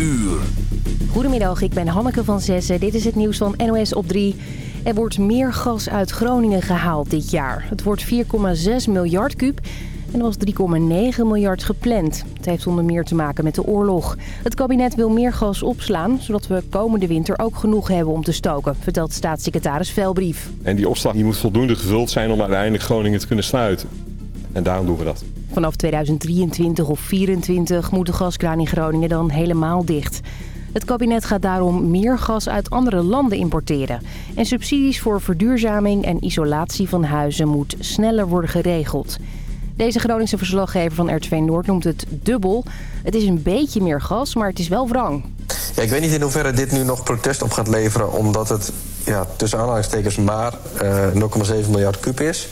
uur. Goedemiddag, ik ben Hanneke van Zessen. Dit is het nieuws van NOS op 3. Er wordt meer gas uit Groningen gehaald dit jaar. Het wordt 4,6 miljard kuub en er was 3,9 miljard gepland. Het heeft onder meer te maken met de oorlog. Het kabinet wil meer gas opslaan, zodat we komende winter ook genoeg hebben om te stoken, vertelt staatssecretaris Velbrief. En die opslag die moet voldoende gevuld zijn om uiteindelijk Groningen te kunnen sluiten. En daarom doen we dat. Vanaf 2023 of 2024 moet de gaskraan in Groningen dan helemaal dicht. Het kabinet gaat daarom meer gas uit andere landen importeren. En subsidies voor verduurzaming en isolatie van huizen moet sneller worden geregeld. Deze Groningse verslaggever van RTV Noord noemt het dubbel. Het is een beetje meer gas, maar het is wel wrang. Ik weet niet in hoeverre dit nu nog protest op gaat leveren... omdat het ja, tussen aanhalingstekens maar uh, 0,7 miljard kub is.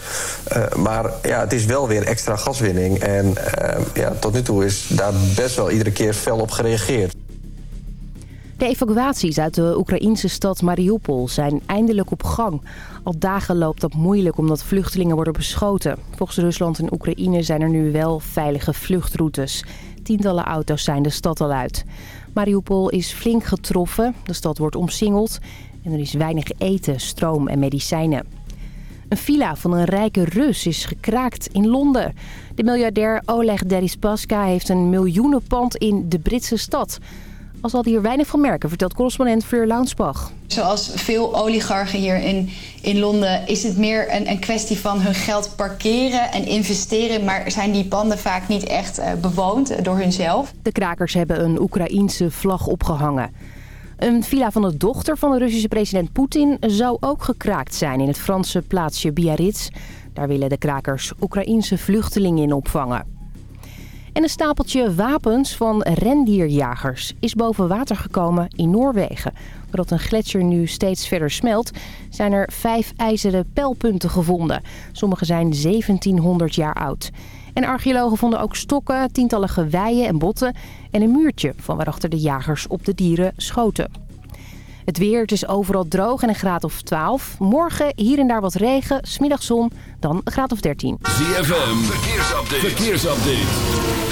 Uh, maar ja, het is wel weer extra gaswinning. En uh, ja, tot nu toe is daar best wel iedere keer fel op gereageerd. De evacuaties uit de Oekraïnse stad Mariupol zijn eindelijk op gang. Al dagen loopt dat moeilijk omdat vluchtelingen worden beschoten. Volgens Rusland en Oekraïne zijn er nu wel veilige vluchtroutes. Tientallen auto's zijn de stad al uit. Mariupol is flink getroffen. De stad wordt omsingeld en er is weinig eten, stroom en medicijnen. Een villa van een rijke Rus is gekraakt in Londen. De miljardair Oleg Deripaska heeft een miljoenenpand in de Britse stad. Al zal hij er weinig van merken, vertelt correspondent Fleur Launsbach. Zoals veel oligarchen hier in, in Londen is het meer een, een kwestie van hun geld parkeren en investeren. Maar zijn die panden vaak niet echt uh, bewoond door hunzelf. De krakers hebben een Oekraïense vlag opgehangen. Een villa van de dochter van de Russische president Poetin zou ook gekraakt zijn in het Franse plaatsje Biarritz. Daar willen de krakers Oekraïense vluchtelingen in opvangen. En een stapeltje wapens van rendierjagers is boven water gekomen in Noorwegen. Doordat een gletsjer nu steeds verder smelt, zijn er vijf ijzeren pijlpunten gevonden. Sommige zijn 1700 jaar oud. En archeologen vonden ook stokken, tientallen geweien en botten... en een muurtje van waarachter de jagers op de dieren schoten. Het weer, het is overal droog en een graad of 12. Morgen hier en daar wat regen, smiddag zon, dan een graad of 13. ZFM, verkeersupdate. verkeersupdate.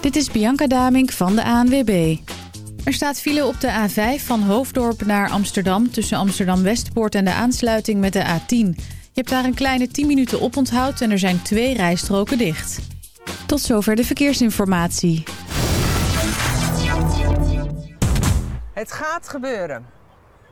Dit is Bianca Damink van de ANWB. Er staat file op de A5 van Hoofddorp naar Amsterdam... tussen Amsterdam-Westpoort en de aansluiting met de A10. Je hebt daar een kleine 10 minuten op onthoud en er zijn twee rijstroken dicht. Tot zover de verkeersinformatie. Het gaat gebeuren.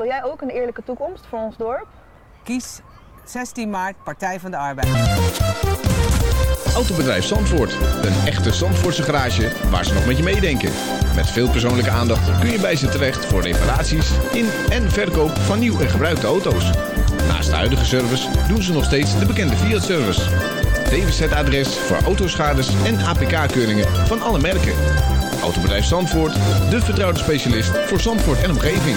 Wil jij ook een eerlijke toekomst voor ons dorp? Kies 16 maart Partij van de Arbeid. Autobedrijf Zandvoort. Een echte Zandvoortse garage waar ze nog met je meedenken. Met veel persoonlijke aandacht kun je bij ze terecht voor reparaties in en verkoop van nieuw en gebruikte auto's. Naast de huidige service doen ze nog steeds de bekende Fiat-service. DWZ-adres voor autoschades en APK-keuringen van alle merken. Autobedrijf Zandvoort, de vertrouwde specialist voor Zandvoort en omgeving.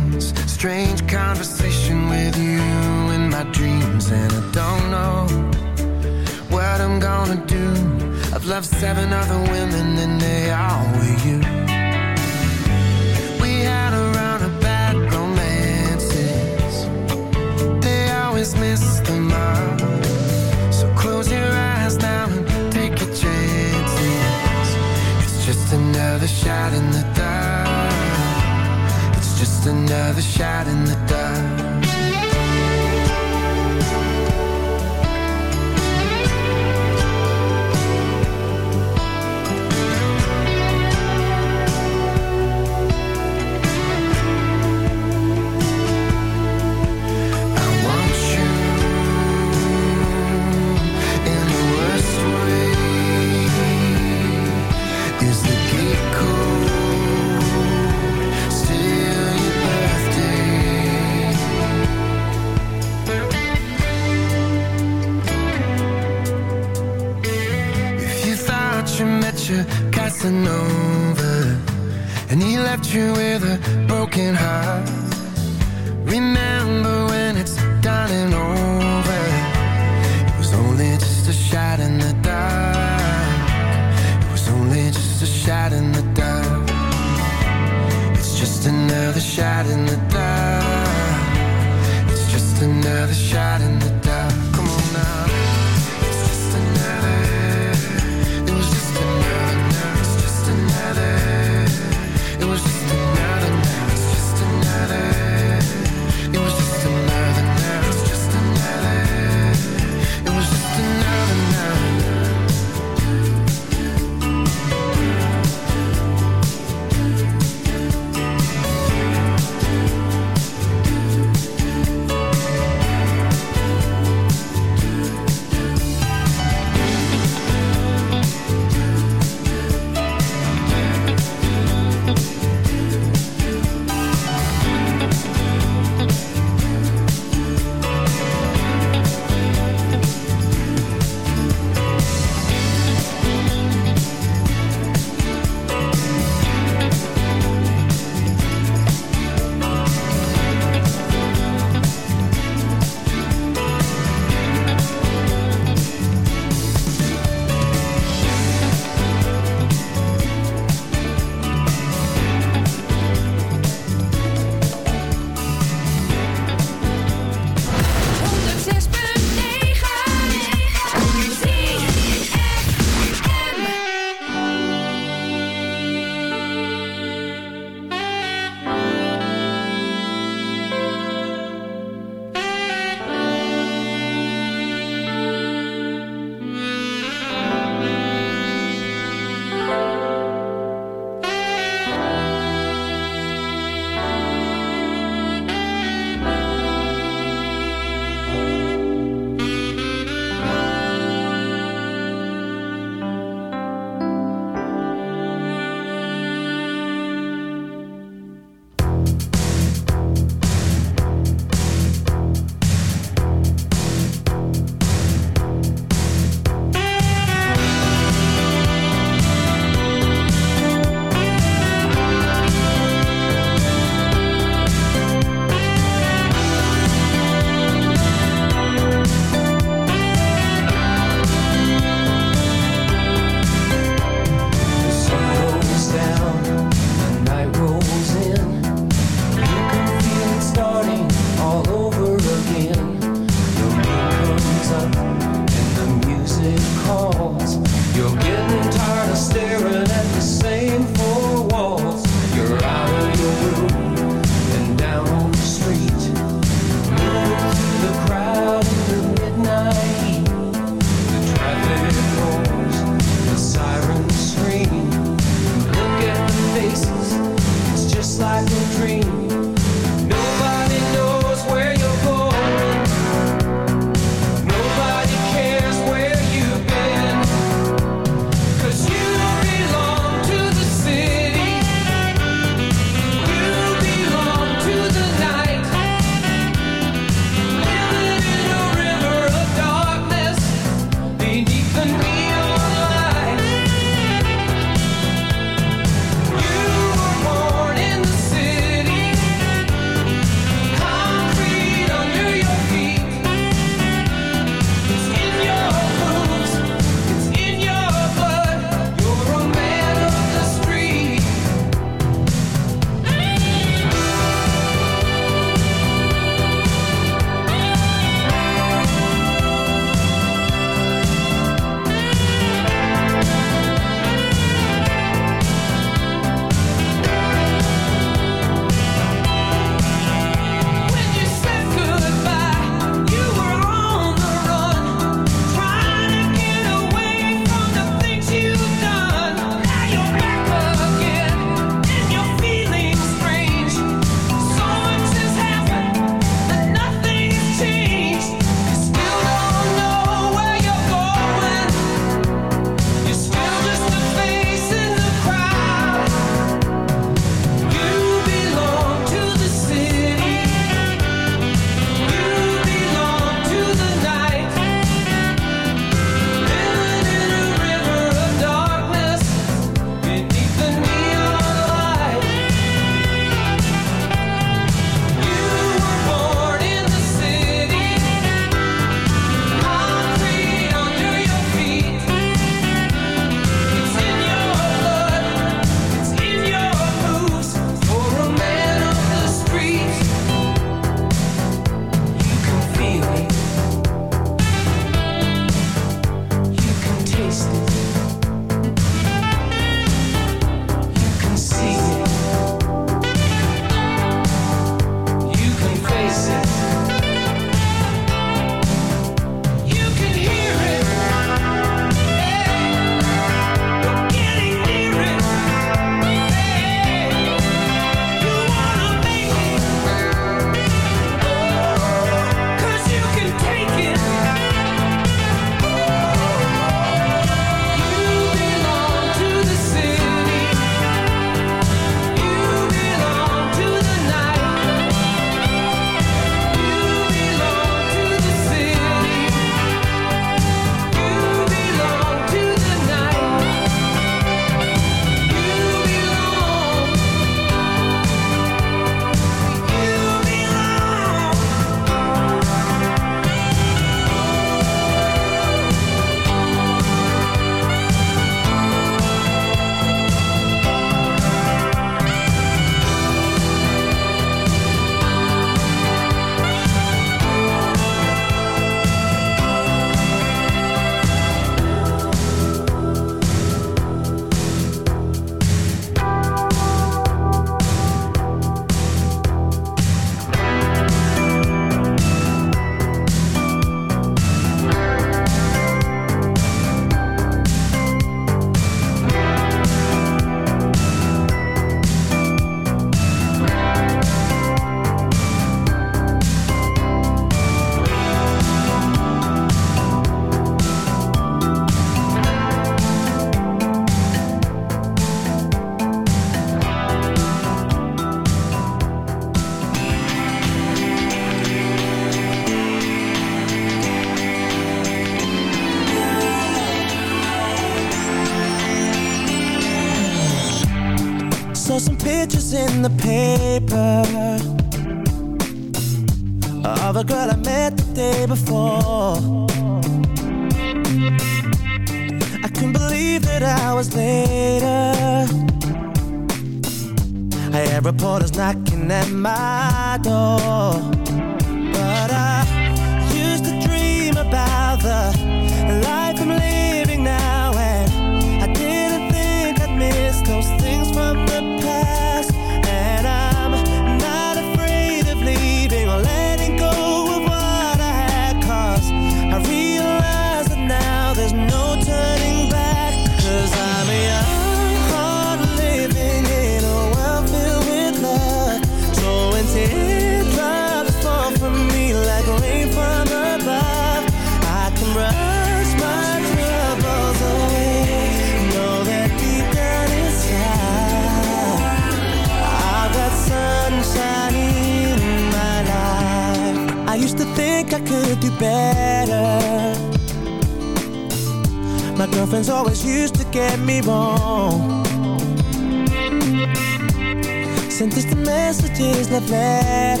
that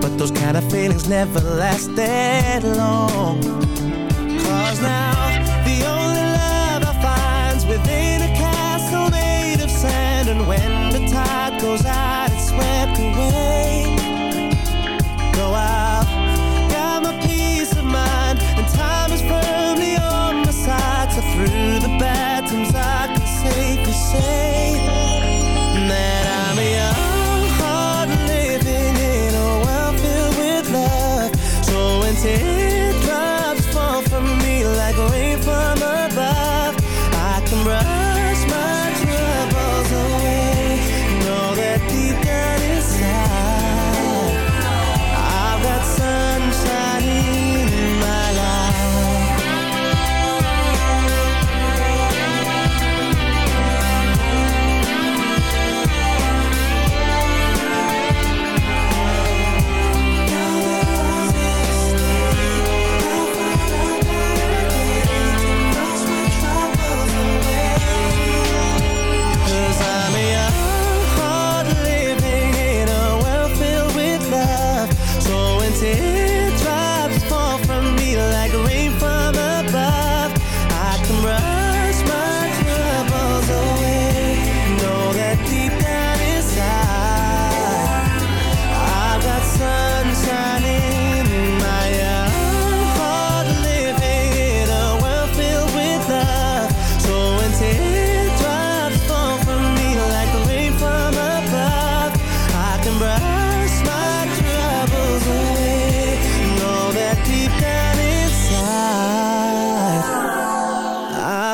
But those kind of feelings never last that long. Cause now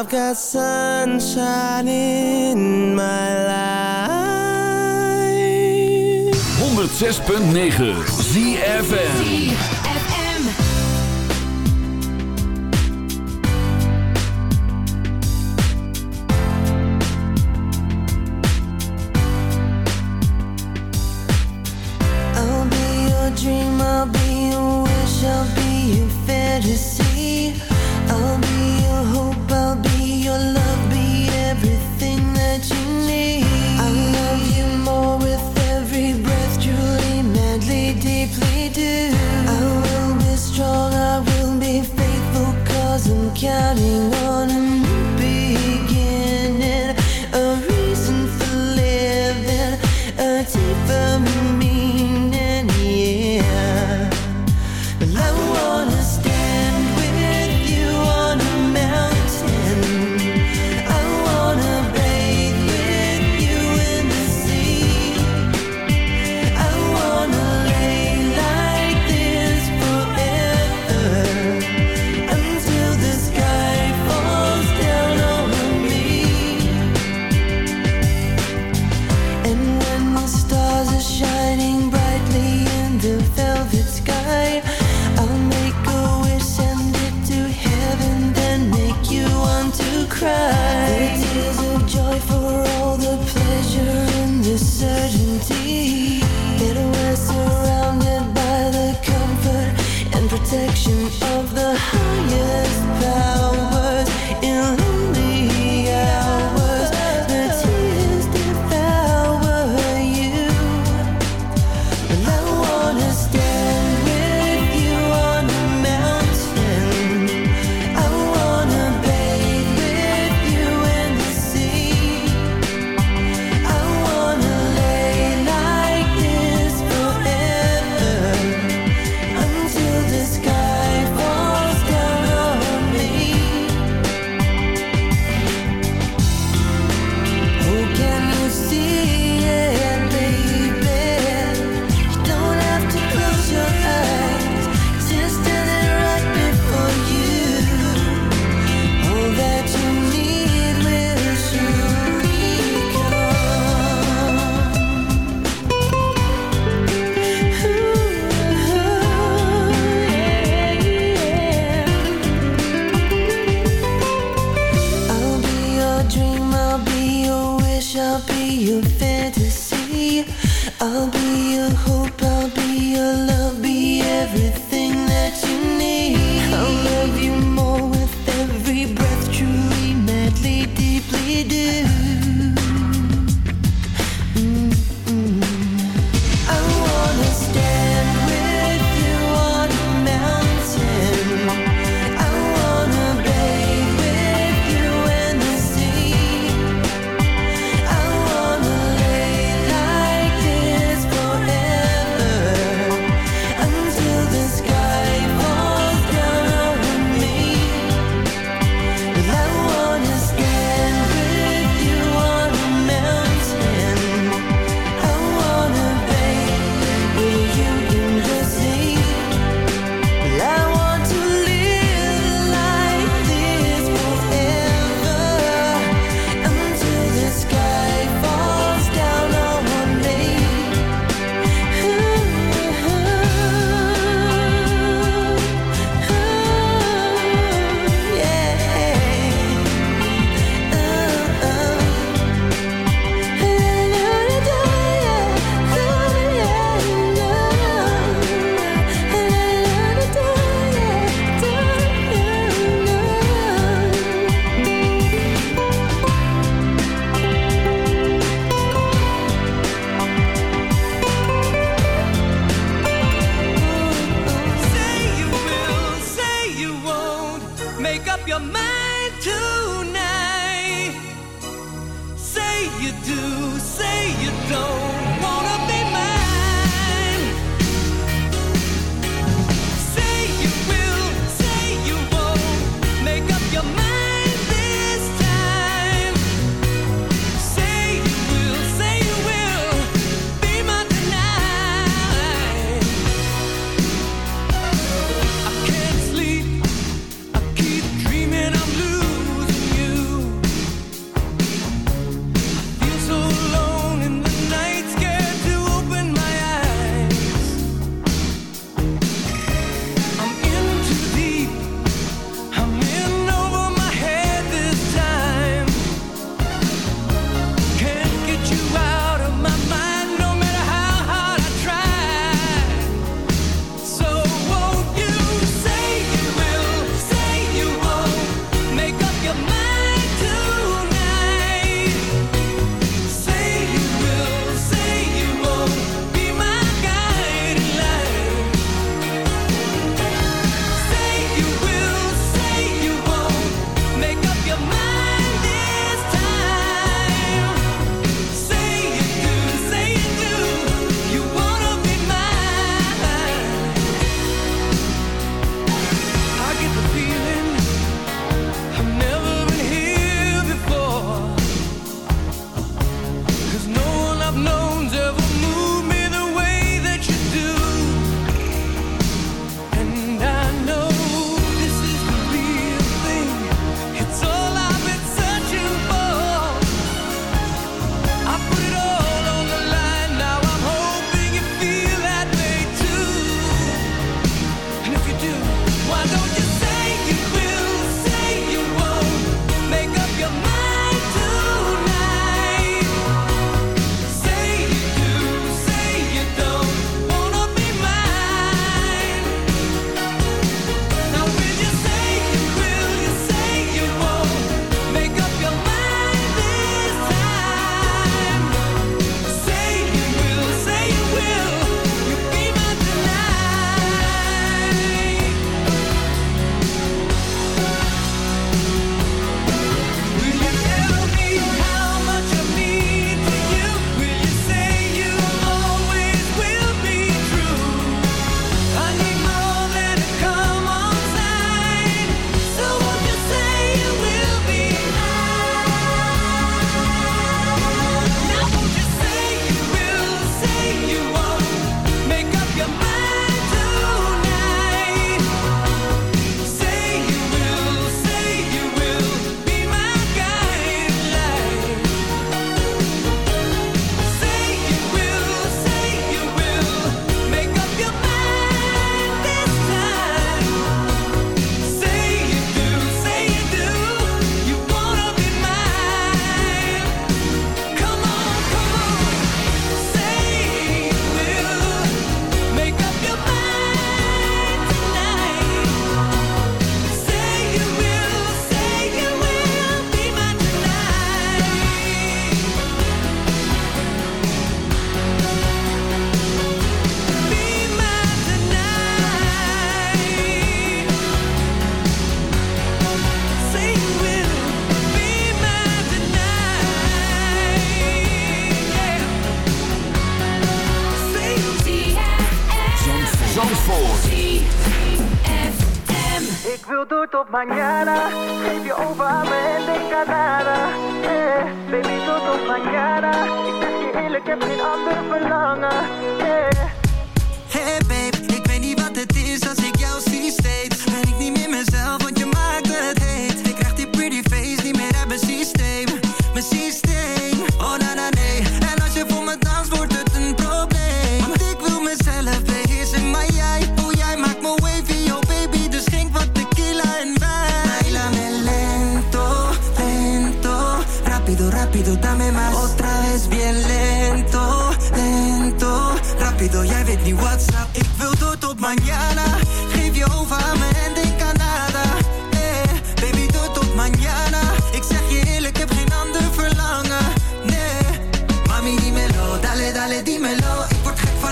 I've got sunshine in my life. 106.9 ZFN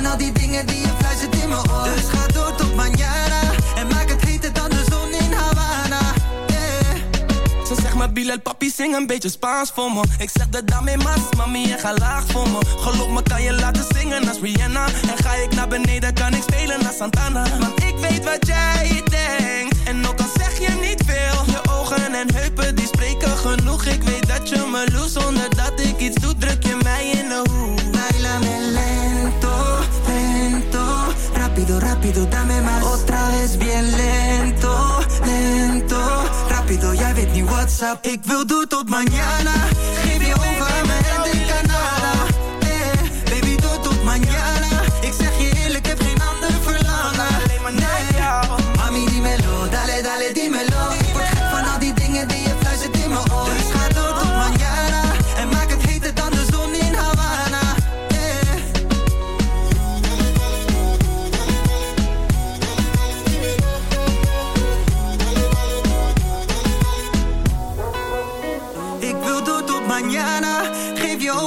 van al die dingen die je fluistert in mijn oor Dus ga door tot mañana En maak het heter dan de zon in Havana eh. Ze zegt maar Bilal, papi, zing een beetje Spaans voor me. Ik zeg de dame mas, mami, en ga laag voor me. Geloof me, kan je laten zingen als Rihanna. En ga ik naar beneden, kan ik spelen als Santana. Want ik weet wat jij denkt. En ook al zeg je niet veel. Je ogen en heupen, die spreken genoeg. Ik weet dat je me loest, zonder dat ik Rápido, dame más. Otra vez bien lento, lento. Rápido, jij weet niet WhatsApp. Ik wil door tot mañana. Geef je over aan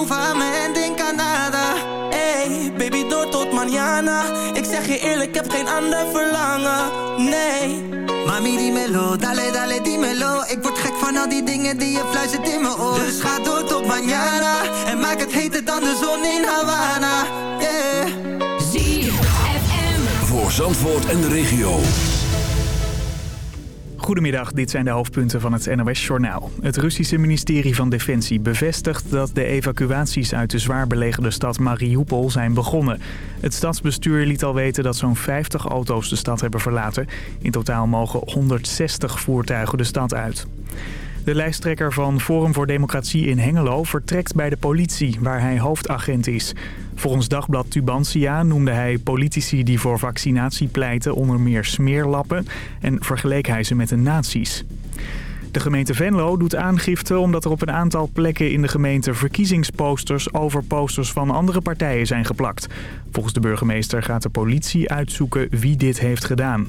En denk aan nada Hey, baby, door tot mañana. Ik zeg je eerlijk, ik heb geen ander verlangen. Nee. Mami, dímelo, dale, dale, dímelo Ik word gek van al die dingen die je fluistert in mijn oor Dus ga door tot mañana En maak het heter dan de zon in Havana Yeah ZFM. Voor Zandvoort en de regio. Goedemiddag, dit zijn de hoofdpunten van het NOS-journaal. Het Russische ministerie van Defensie bevestigt dat de evacuaties uit de zwaar belegerde stad Mariupol zijn begonnen. Het stadsbestuur liet al weten dat zo'n 50 auto's de stad hebben verlaten. In totaal mogen 160 voertuigen de stad uit. De lijsttrekker van Forum voor Democratie in Hengelo vertrekt bij de politie, waar hij hoofdagent is. Volgens dagblad Tubantia noemde hij politici die voor vaccinatie pleiten onder meer smeerlappen en vergeleek hij ze met de nazi's. De gemeente Venlo doet aangifte omdat er op een aantal plekken in de gemeente verkiezingsposters over posters van andere partijen zijn geplakt. Volgens de burgemeester gaat de politie uitzoeken wie dit heeft gedaan.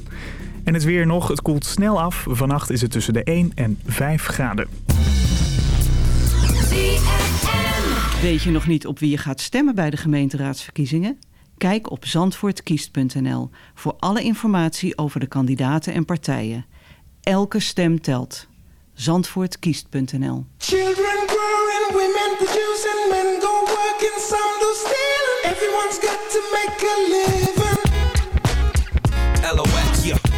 En het weer nog, het koelt snel af. Vannacht is het tussen de 1 en 5 graden. Weet je nog niet op wie je gaat stemmen bij de gemeenteraadsverkiezingen? Kijk op zandvoortkiest.nl voor alle informatie over de kandidaten en partijen. Elke stem telt. Zandvoortkiest.nl Children growing, women producing, men go working, some do stealing. Everyone's got to make a living. LOX, yeah.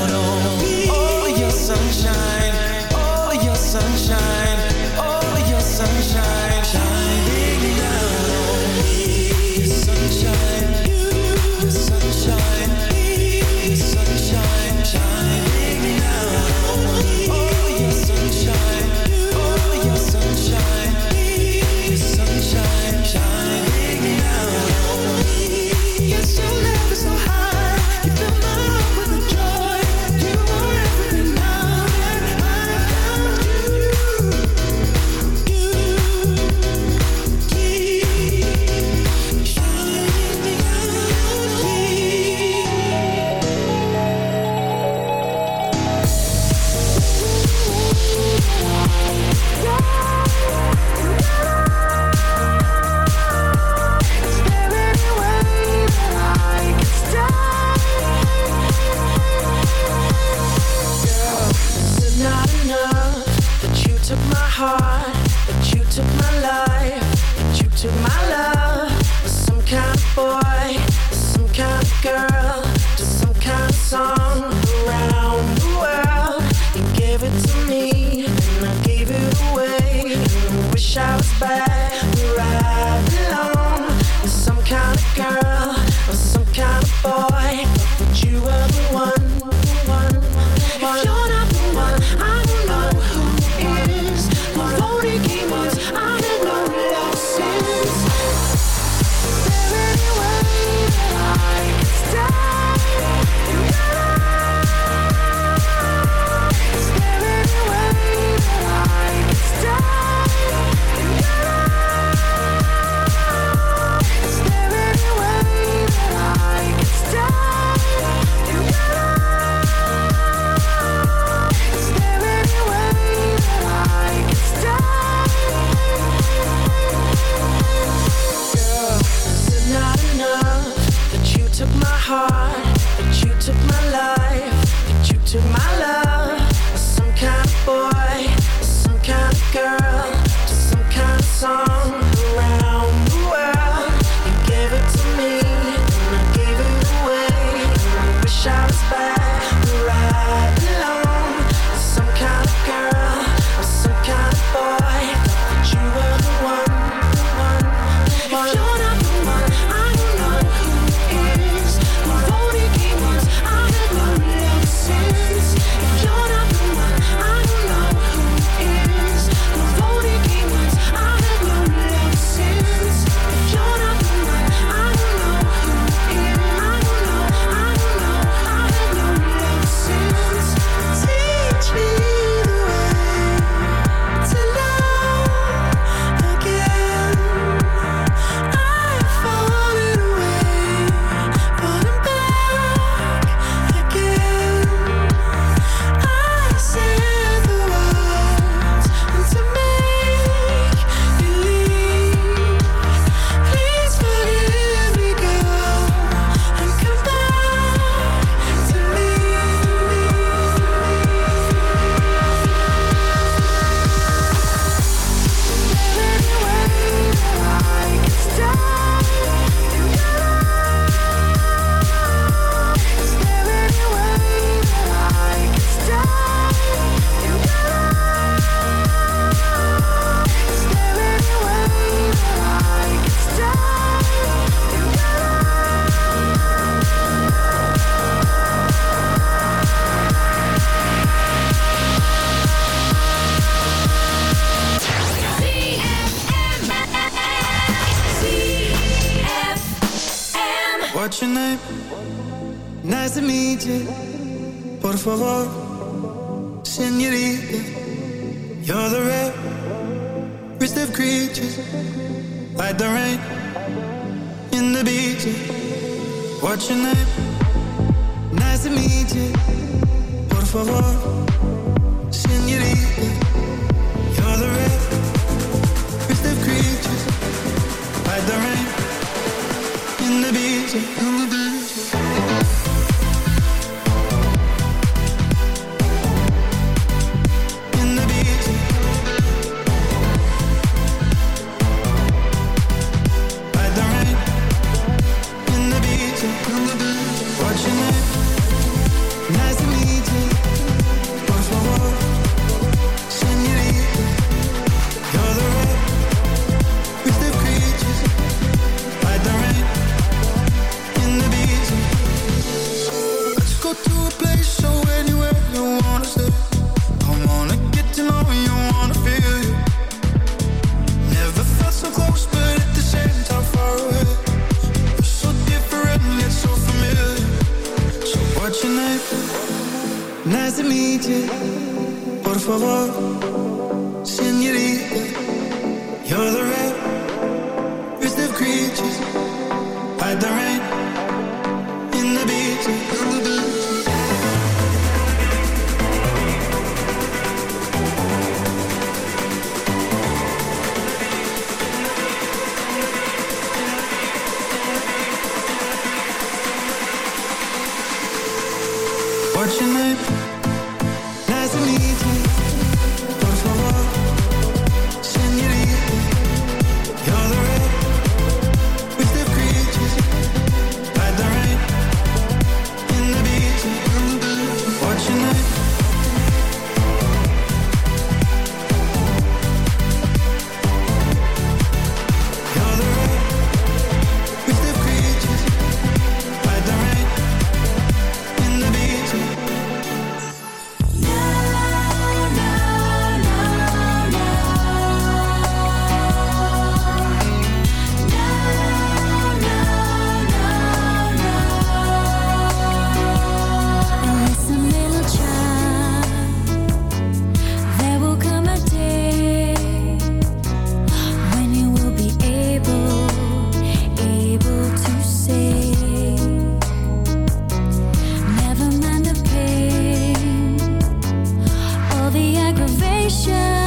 Nice to meet you. Por favor, 雪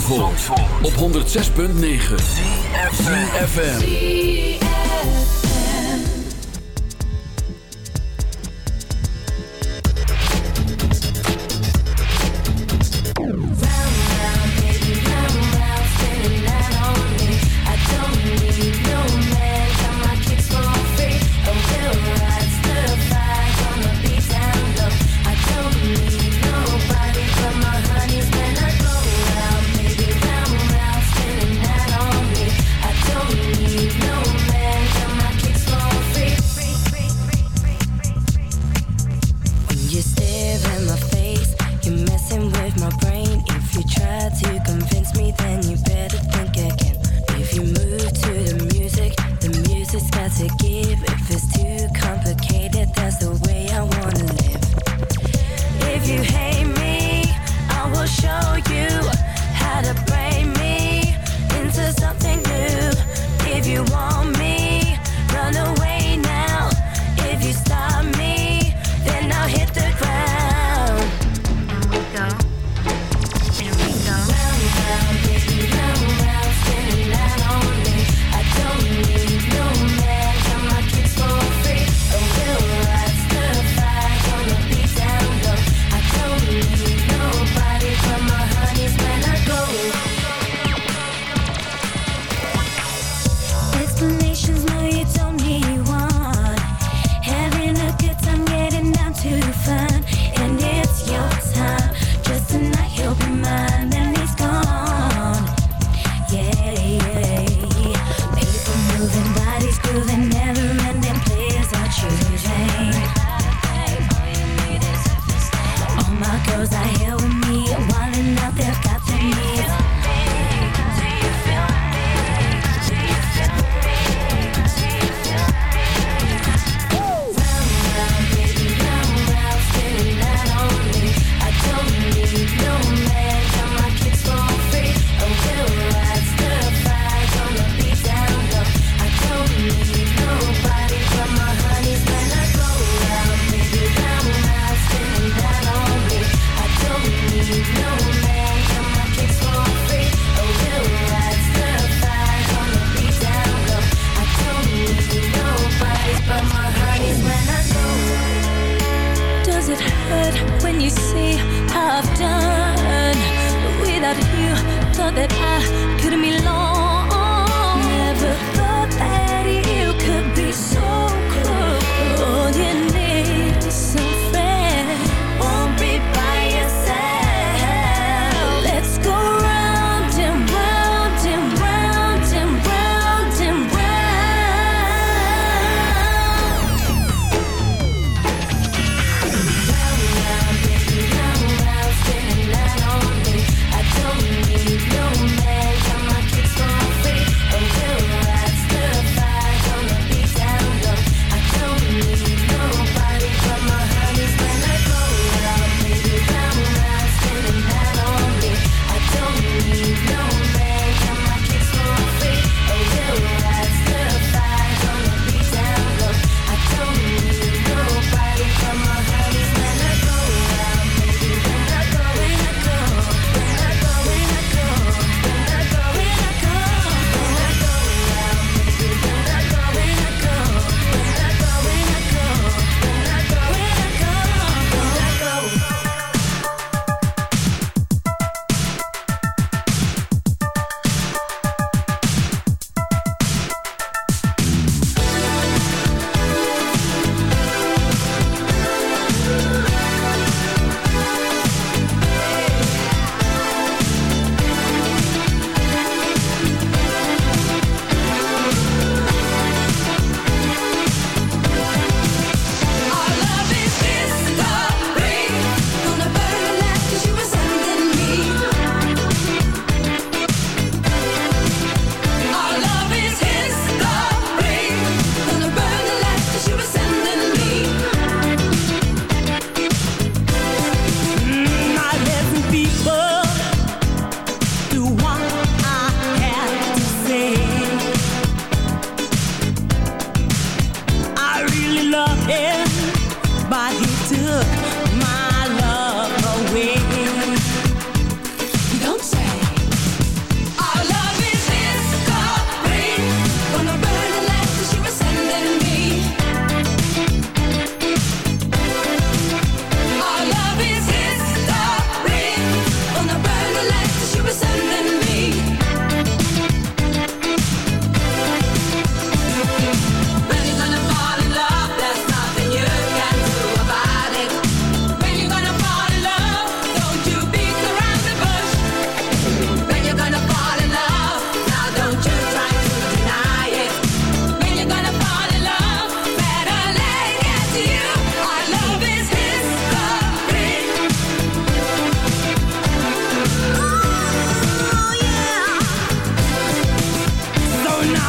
Zandvoort, op 106.9 FM.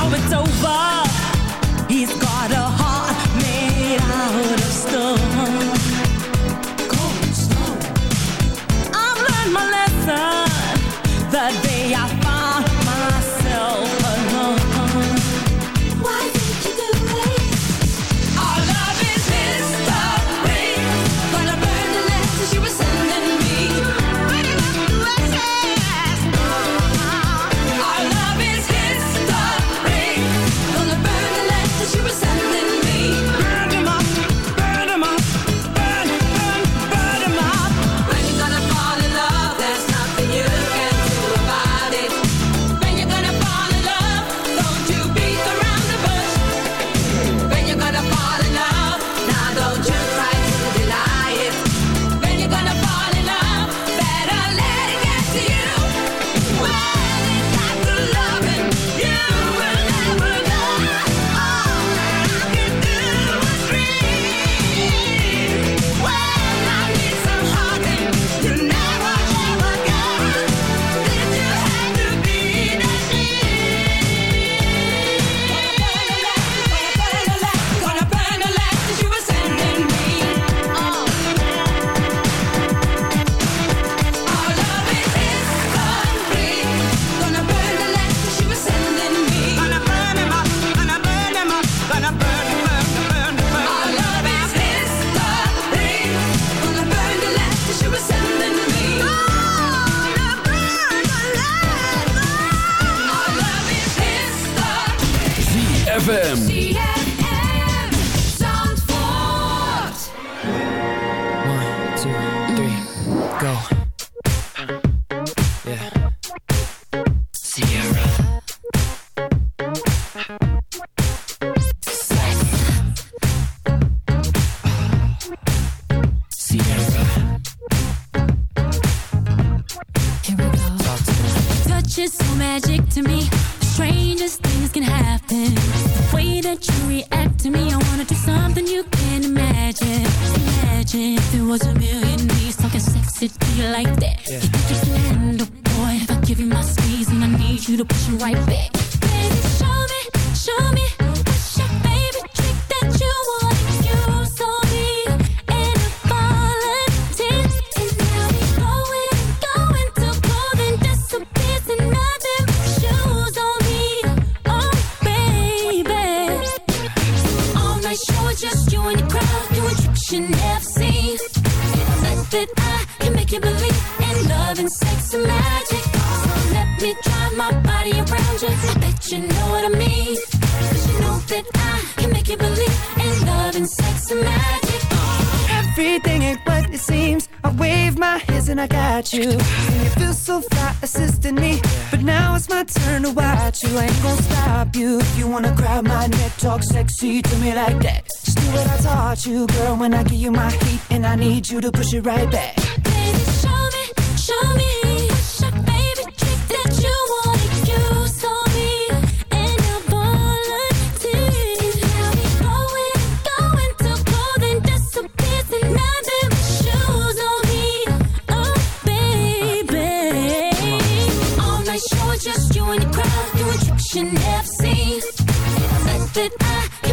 met it's over. You to push it right back. Baby, show me, show me. What's that you on me? And your volunteer. Now we going, going but shoes on me. Oh, baby. All night just you and your crowd doing tricks you never seen. Bet that I